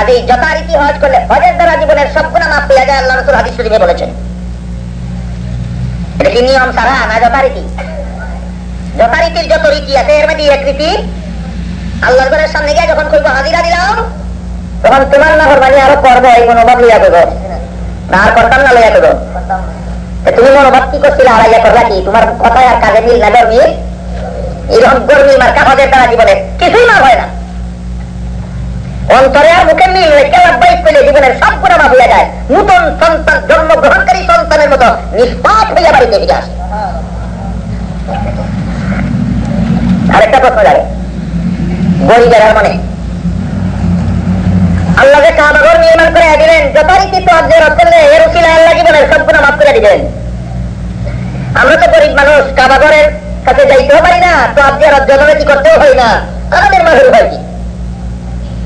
কাজেই যথারীতি হজ করলে হজের দ্বারা জীবনের মাফ পেয়ে যায় আল্লাহ রসুল হাদিস শরীফে বলেছেন। এটা কি নিয়ম সারা না যথারীতি? যথারীতির যত রীতি আছে, এর মধ্যে এক রীতি সামনে গিয়ে যখন কইব হাজিরা দিলাম, তখন তোমার না করবানি আরও করব, এই মনোভাব না আর করতাম না লইয়া দেব। তুমি মনোভাব কি করছিলে আড়াইয়া করলা কি? তোমার কথায় আর কাজে মিল না মিল এইরকম গরমি মার্কা হজের দ্বারা জীবনে কিছুই না হয় না। অন্তরে আর মুখে মিল কেলাবাই পেলে জীবনের মাফ হইয়া যায়। নূতন সন্তান জন্মগ্রহণকারী সন্তানের মতো নিষ্পাপ হইয়া বাড়িতে ফিরে আসে। আরেকটা প্রশ্ন যাবে মানে? নির্মাণ করে দিলেন সব মাফ করে দিবেন আমরা তো গরিব মানুষ যাইতেও পারি না তো যথারীতি করতেও না। আমাদের মাঝের হয় কি?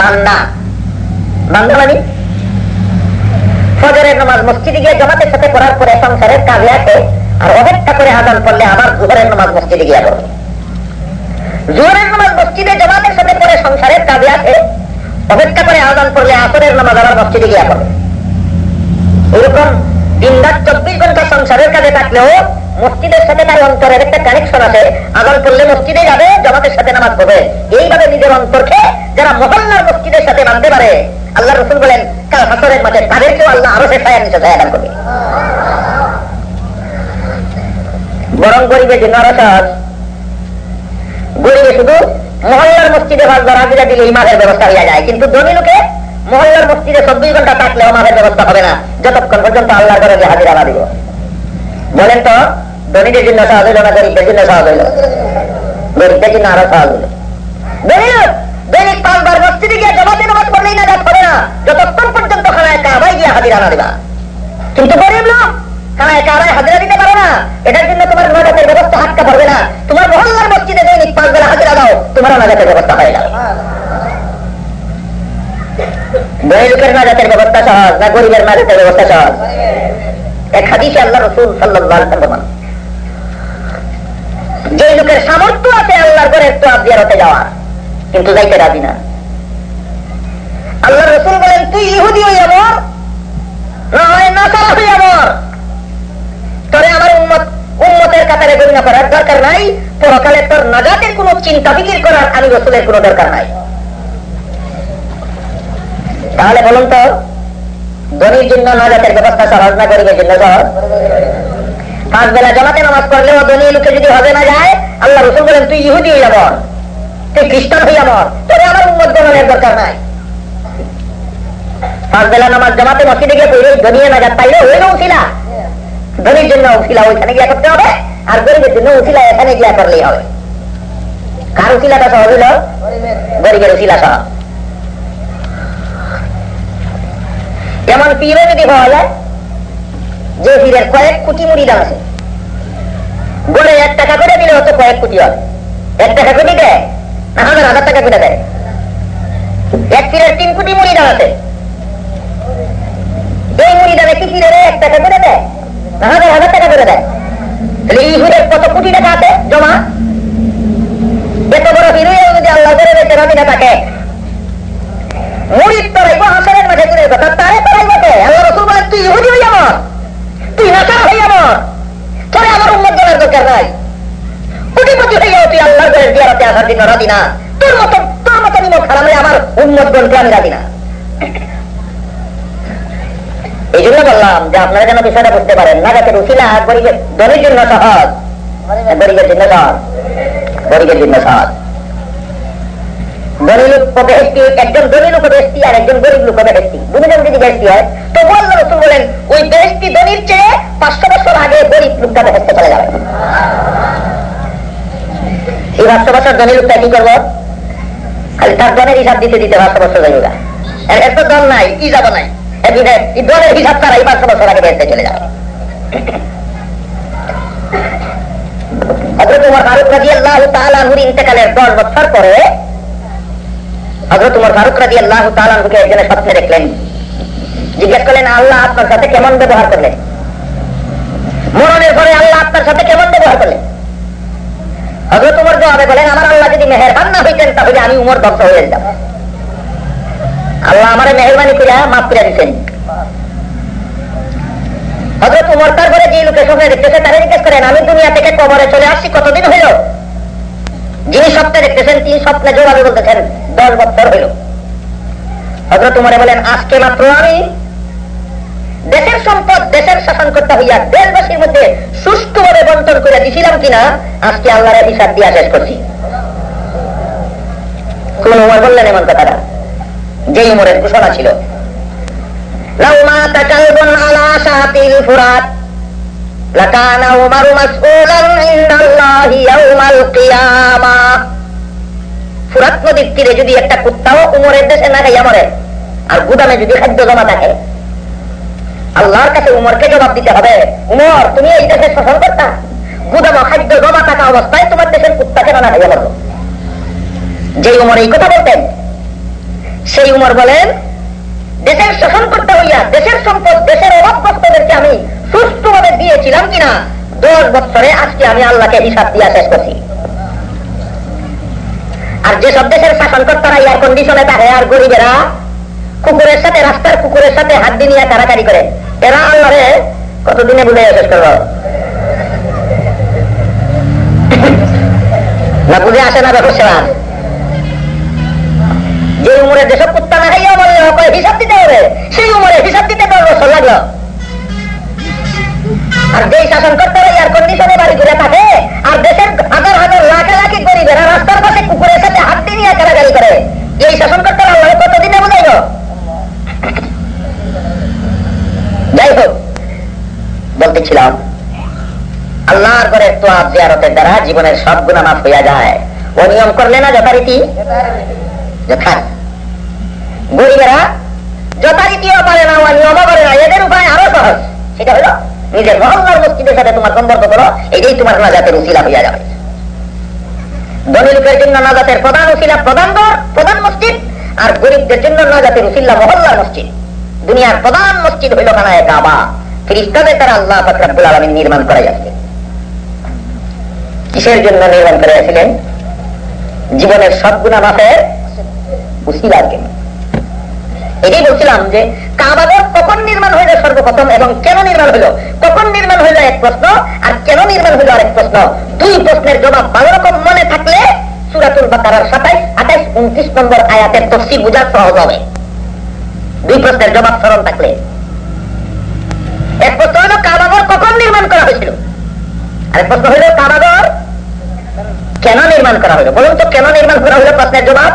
বান্দা। বান্দা মানে? ফজরের নামাজ মসজিদে গিয়ে জমাতের সাথে পরে সংসারের কাজে আর অপেক্ষা করে আদান করলে আবার জুহরের নামাজ মসজিদে জুহরের নামাজ মসজিদে জমাতের সাথে সংসারের কাজে অপেক্ষা করে করলে আসরের নামাজ আবার মসজিদে এরকম দিন রাত চব্বিশ ঘণ্টা সংসারের কাজে থাকলেও মসজিদের সাথে তার অন্তরের একটা কানেকশন আছে। আদান করলে মসজিদে যাবে, জমাতের সাথে নামাজ পড়বে। এইভাবে নিজের অন্তরকে যারা মহল্লার মসজিদের সাথে বাঁধতে পারে আল্লাহ রসুল বলেন, কাল হাসরের মাঝে তাদেরকেও আল্লাহ আরও সে ছায়ার নিচে ছায়া দান করবে। বরং গরিবের জন্য আরও গরিবে শুধু মহল্লার মসজিদে ভাজবার হাজিরা দিলে ইমামের ব্যবস্থা হইয়া যায়, কিন্তু ধনী লোকে মহল্লার মসজিদে চব্বিশ ঘণ্টা থাকলেও মাফের ব্যবস্থা হবে না, যতক্ষণ পর্যন্ত আল্লাহর ঘরে যে হাজিরা না দিব। বলেন তো, ধনীদের জন্য সহজ হইল না গরিবদের জন্য সহজ হইল? গরিবদের জন্য আরও সহজ হইল। ধনী দৈনিক পাঁচবার ব্যবস্থা না। গরিবের নাজাতের ব্যবস্থা সহজ এক হাদিসে আল্লাহ রসুল সাল্লাহ যে লোকের সামর্থ্য আছে আল্লাহর ঘরে একটু আবিয়ারতে যাওয়ার কিন্তু যাইতে রাজি না। আল্লাহ রসুল বলেন, তুই ইহুদি হয় আমার তাহলে বলুন তো, ধনির জন্য নাজাতের ব্যবস্থা না গরিবের পাঁচ বেলা জমাতে নামাজ পড়লেও ধনী লোকে যদি হবে না যায়, আল্লাহ রসুল বলেন, তুই ইহুদি হয়ে যাব। তুই খ্রিস্টান হইয়া মর আমার উন্মত দরকার নাই। পাঁচ বেলা নামাজ জমাতে মসজিদে গিয়ে পাইলে উঠিলা ধনির জন্য উঠিলা ওইখানে গিয়া করতে হবে, আর গরিবের জন্য উঠিলা এখানে গিয়া করলেই হবে। কার সহজ হইল? গরিবের সহ। যেমন পীরে যদি যায়, যে পীরের কয়েক কোটি মুড়ি দাম আছে। গড়ে এক টাকা করে দিলে হতো কয়েক কোটি হবে এক টাকা কোটি টাকা করে দেয়। এক পীরের তিন কোটি মুড়ি দাম আছে এই মুড়ি দামে কি পীরের এক টাকা করে দেয় হাজার হাজার টাকা করে দেয় তাহলে এই হুরের কত কোটি টাকা আছে, জমা? এত বড় হিরোই যদি আল্লাহ করে রয়েছে রবিনা থাকে মুড়ির তরাইব হাসানের মাঝে দূরের কথা তারে তরাইব আল্লাহ রসুল বলেন, তুই ইহুদি হই আমার তুই নাসার হই আমার তোরে আমার উন্মত জানার দরকার নাই। কোটিপতি হইয়াও তুই আল্লাহর ঘরের জিয়ারতে আসার জন্য রাজি না। তোর মতো তোর মতো নিমক হারামে আমার আমি রাজি না। এই জন্য বললাম যে আপনারা যেন বিষয়টা বুঝতে পারেন। না যাতে রুচিলা দলের জন্য সহজ। গরিবের জন্য সহজ। গরিবের জন্য সহজ। একজন একজন গরিব লোক দুজন যদি বেহেস্তি হয় তো বলল রসুল বলেন, ওই বেহেস্তি ধনীর চেয়ে পাঁচশো বছর আগে গরিব লোকটা বেহেস্তে খালি তার ধনের হিসাব দিতে দিতে পাঁচশো বছর হয়ে যাবে এর দল নাই যাব নাই। দলের হিসাব তারা এই পাঁচশো বছর আগে বেরতে চলে যাবে। আল্লাহ আল্লাহ সাথে কেমন মরণের পরে আল্লাহ আপনার সাথে কেমন ব্যবহার করলেন? হজরত উমর জবাবে বলেন, আমার আল্লাহ যদি মেহরবান না হইতেন, তাহলে আমি উমর হয়ে আল্লাহ আমার মেহরবানি মাফ দিচ্ছেন তারপরে যে লোকের দেখতেছে, তারা জিজ্ঞেস করেন, আমি দুনিয়া থেকে কবরে চলে আসছি, কতদিন হইল? যিনি স্বপ্নে দেখতেছেন, তিনি স্বপ্নে জবাবে বলতেছেন, দশ বছর হইল। হজরত উমরে বলেন, আজকে মাত্র আমি দেশের সম্পদ দেশের শাসন করতে হইয়া দেশবাসীর মধ্যে সুষ্ঠুভাবে বন্টন করে দিছিলাম কিনা, আজকে আল্লাহ হিসাব দিয়া শেষ করছি। কোন উমর বললেন এমন কথাটা? যে উমরের ঘোষণা ছিল। ফুরাত নদীর তীরে যদি একটা কুত্তাও উমরের দেশে না খাইয়া মরে, আর গুদামে যদি খাদ্য জমা থাকে আল্লাহর কাছে উমরকে জবাব দিতে হবে। উমর, তুমি এই দেশের শাসন করতা? গুদামে, খাদ্য জমা থাকা অবস্থায় তোমার দেশের কুত্তাকে না খাইয়া মরো যে উমর এই কথা বলতেন, সেই উমর বলেন, দেশের শাসন করতে হইয়া দেশের সম্পদ, দেশের অভাবগ্রস্তদেরকে আমি সুষ্ঠুভাবে দিয়েছিলাম কিনা, দশ বছরে আজকে আমি আল্লাহকে হিসাব দিয়া শেষ করছি। আর যেসব দেশের শাসনকর্তারা এয়ার কন্ডিশনে থাকে আর গরিবেরা, কুকুরের সাথে, রাস্তার কুকুরের সাথে হাত দিয়ে কারাকারি করে এরা আল্লাহরে কতদিনে বুঝে শেষ করব না, বুঝে আসে না ব্যাপার সেবা যে উমরে যেসব কুত্তা না খাইয়া বললে ওকে হিসাব দিতে হবে। সেই উমরে হিসাব দিতে পারব লাগল আর যেই শাসন করতে হবে আর কন্ডিশনে বাড়ি ঘুরে থাকে আর দেশের হাজার হাজার লাখ লাখি গরিবেরা রাস্তার পাশে কুকুরের সাথে হাত দিয়ে নিয়ে কারাগারি করে এই শাসন করতে আল্লাহ কতদিনে বুঝাইল যাই হোক বলতেছিলাম আল্লাহর করে তো জিয়ারতের দ্বারা জীবনের সব গুণা মাফ হইয়া যায়। ও নিয়ম করলে না যথারীতি? যথারীতি। গরিবেরা যথারীতিও পারে না, ও নিয়মও করে না, এদের উপায় আরও সহজ। সেটা হলো নিজের মহল্লার মসজিদের সাথে তোমার সম্পর্ক করো, এটাই তোমার নাজাতের উসিলা হইয়া যাবে। ধনী লোকের জন্য নাজাতের প্রধান উসিলা প্রধান দর, প্রধান মসজিদ, আর গরিবদের জন্য নাজাতের উসিল্লা মহল্লার মসজিদ। দুনিয়ার প্রধান মসজিদ হইল খানায় কাবা। ফিরিস্তাদের দ্বারা আল্লাহ ফাকরাবুল আলমিন নির্মাণ করা যাচ্ছে কিসের জন্য নির্মাণ করেছিলেন জীবনের সব গুণা মাফের উসিলার জন্য। এটাই বলছিলাম যে কাবাগর কখন নির্মাণ হইল সর্বপ্রথম এবং কেন নির্মাণ হইল? কখন নির্মাণ হইল এক প্রশ্ন আর কেন নির্মাণ হইল আরেক প্রশ্ন? দুই প্রশ্নের জবাব ভালো রকম মনে থাকলে সুরাতুল বাকারার সাতাইশ, আঠাইশ, উনত্রিশ নম্বর আয়াতের তফসি বোঝা সহজ হবে। দুই প্রশ্নের জবাব স্মরণ থাকলে এক প্রশ্ন হইল কাবাগর কখন নির্মাণ করা হয়েছিল আরেক প্রশ্ন হইল কাবাগর কেন নির্মাণ করা হইল? বলুন তো, কেন নির্মাণ করা হইল প্রশ্নের জবাব?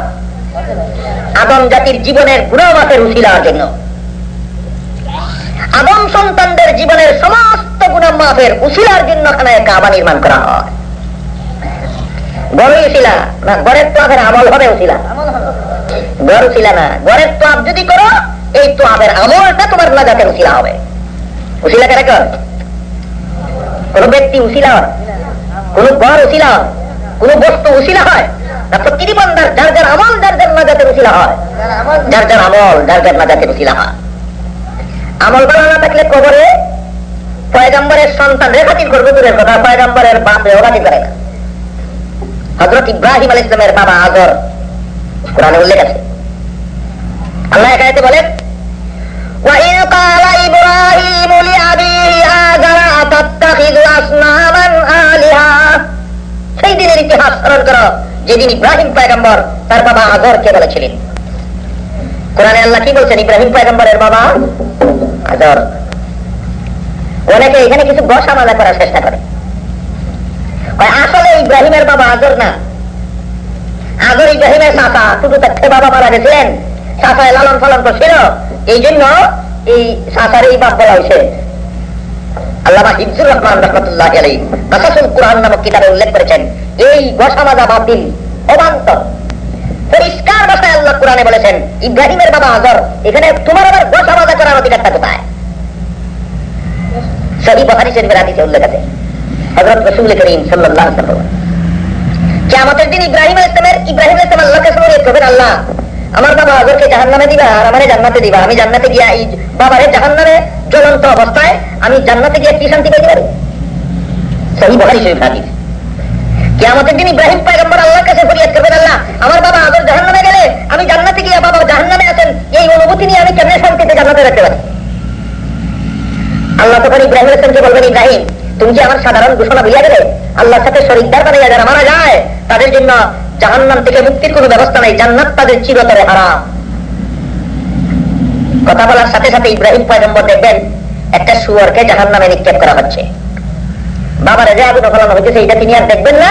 আদম জাতির জীবনের গুণামাপের উশিলার জন্য। আদম সন্তানদের জীবনের সমস্ত গুণামাপের উশিলার জন্য কাবা নির্মাণ করা হয়। গড় উশিলা না, গড়ের তোয়াবের আমল হবে উশিলা গড় উশিলা না, গড়ের তোয়াব যদি করো, এই তোয়াবের আমলটা তোমার নাজাতের উশিলা হবে। উশিলা কেন কর? কোন ব্যক্তি উশিলা হয়। কোন গড় উশিলা হয়, কোন বস্তু উশিলা হয়, না প্রতিটি বান্দার যার যার আমল, যার যার নাজাতের উশিলা হয়। যার যার আমল, যার যার নাজাতের উশিলা হয়। আমল ভালো না থাকলে কবরে পয়গাম্বরের সন্তান রেখাতির করবে, দূরের কথা, পয়গাম্বরের বাপ রেখাতি করে না। হজরত ইব্রাহিম আল ইসলামের বাবা আজর কোরআনে উল্লেখ আছে। আল্লাহ একাতে বলেন ইতিহাস স্মরণ করো। যেদিন ইব্রাহিম পয়গম্বর তার বাবা আজরকে বলেছিলেন। কোরআনে আল্লাহ কি বলছেন? ইব্রাহিম পয়গম্বরের বাবা আজর অনেকে এখানে কিছু বসা মালা করার চেষ্টা করে। আসলে ইব্রাহিমের বাবা আজর না। আজর ইব্রাহিমের চাষা শুধু থাকতে বাবা মারা গেছিলেন। চাষায় লালন পালন করছিল। এই জন্য এই চাষার এই বাপ বলা হয়েছে। আল্লামা হিফজুর রহমান রহমতুল্লাহ আলী নাসাসুল কোরআন নামক কিতাবে উল্লেখ করেছেন, এই গোসা মাজা বাতিল অবান্তর। পরিষ্কার ভাষায় আল্লাহ কোরআনে বলেছেন, ইব্রাহিমের বাবা আজর এখানে তোমার আবার বসা বাজা করার অধিকারটা কোথায়? সহি বহারি শরীফের হাদিসে উল্লেখ আছে। হযরত রাসূল করিম সাল্লাল্লাহু আলাইহি ওয়াসাল্লাম। দিন ইব্রাহিম আলাইহিস সালামের ইব্রাহিম আলাইহিস সালাম আল্লাহকে সঙ্গে করবেন আল্লাহ আমার বাবা আজরকে জাহান্নামে দিবা আর আমারে জান্নাতে দিবা। আমি জান্নাতে গিয়া এই বাবারে জাহান্নামে জ্বলন্ত অবস্থায় আমি জান্নাতে গিয়ে কি শান্তি পাইতে পারি? সহি বহারি শরীফ হাদিস। কিয়ামতের দিন ইব্রাহিম পয়গম্বর আল্লাহর কাছে ফরিয়াদ করবেন, আল্লাহ, আমার বাবা আদর জাহান্নামে গেলে আমি জান্নাতে গিয়ে বাবা জাহান্নামে আছেন এই অনুভূতি নিয়ে আমি কেমনে শান্তিতে জান্নাতে রাখতে পারি? আল্লাহ তখন ইব্রাহিম ইসলামকে বলবেন, ইব্রাহিম, তুমি কি আমার সাধারণ ঘোষণা বুঝিয়া গেলে? আল্লাহর সাথে শরীরদার বানাইয়া যারা মারা যায়, তাদের জন্য জাহান্নাম থেকে মুক্তির কোনো ব্যবস্থা নাই, জান্নাত তাদের চিরতরে হারাম। কথা বলার সাথে সাথে ইব্রাহিম পয়গম্বর দেখবেন, একটা সুয়ারকে জাহান্নামে নিক্ষেপ করা হচ্ছে। বাবা রেজে আগুন ফলানো হয়েছে এইটা তিনি আর দেখবেন না।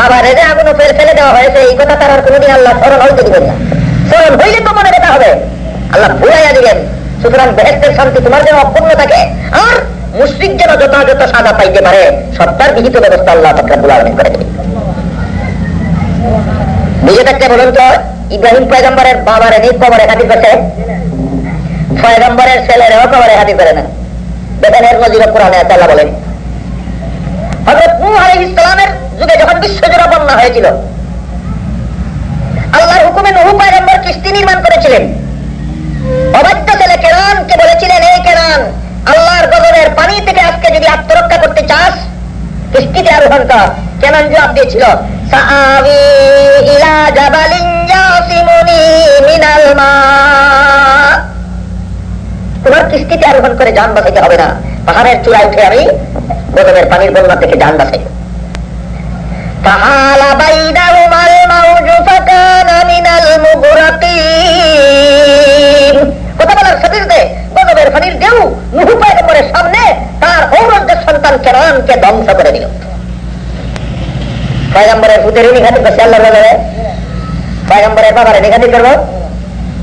বাবা রেজে আগুন ফেল ফেলে দেওয়া হয়েছে, এই কথা তার আর কোনোদিন আল্লাহ স্মরণ হইতে দিবেন না। স্মরণ হইলে তো মনে রেখা হবে। আল্লাহ ভুলাইয়া দিবেন সুতরাং বেহেস্তের শান্তি তোমার যেন অপূর্ণ থাকে, আর মুসলিক যেন যথাযথ সাজা পাইতে পারে, সত্তার বিহিত ব্যবস্থা আল্লাহ ফকরাবুল আলমিন করে দেবে বুঝে বলুন তো, ইব্রাহিম পয়গম্বরের বাবার এনে কবরে হাতির করছে পয়গম্বরের ছেলেরও কবরে হাতির করে না? বেতনের নজির কোরআনে আল্লাহ বলেন হজরত যুগে যখন বিশ্বজোড়া বন্যা হয়েছিল, আল্লাহর হুকুমে নূহ পয়গম্বর কিস্তি নির্মাণ করেছিলেন। অবাধ্য ছেলে কেরানকে বলেছিলেন এই কেরান, আল্লাহর পানি থেকে আজকে যদি আত্মরক্ষা করতে চাস, কিস্তিতে আরোহণ কর। কেনান জবাব দিয়েছিল সাআবি ইলা জাবালিন ইয়াসিমুনি মিনাল মা তোমার কিস্তিতে আরোহণ করে যান বাঁচাইতে হবে না পাহাড়ের চূড়ায় উঠে আমি গজবের পানির বন্যা থেকে যান বাঁচাই فحال بينهما الموج فكان من المغرقين কথা বলার সাথে সাথে গজবের পানির ঢেউ নুহু পয়গম্বরের সামনে তার ঔরজ্জের সন্তান কেরানকে ধ্বংস করে দিল পয়গম্বরের করছে আল্লাহ বলে পয়গম্বরের করব।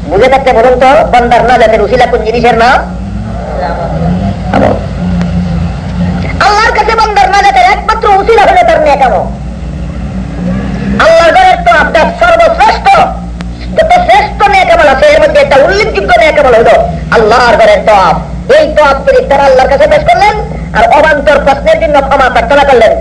বুঝে থাকতে বলুন তো, বন্দার না কোন জিনিসের নাম আল্লাহর কাছে না একমাত্র হলে তার নিয়ে তো আপনার সর্বশ্রেষ্ঠ শ্রেষ্ঠ একটা আল্লাহর এই তপ তিনি তারা আল্লাহর কাছে পেশ করলেন, আর অবান্তর প্রশ্নের জন্য ক্ষমা প্রার্থনা করলেন।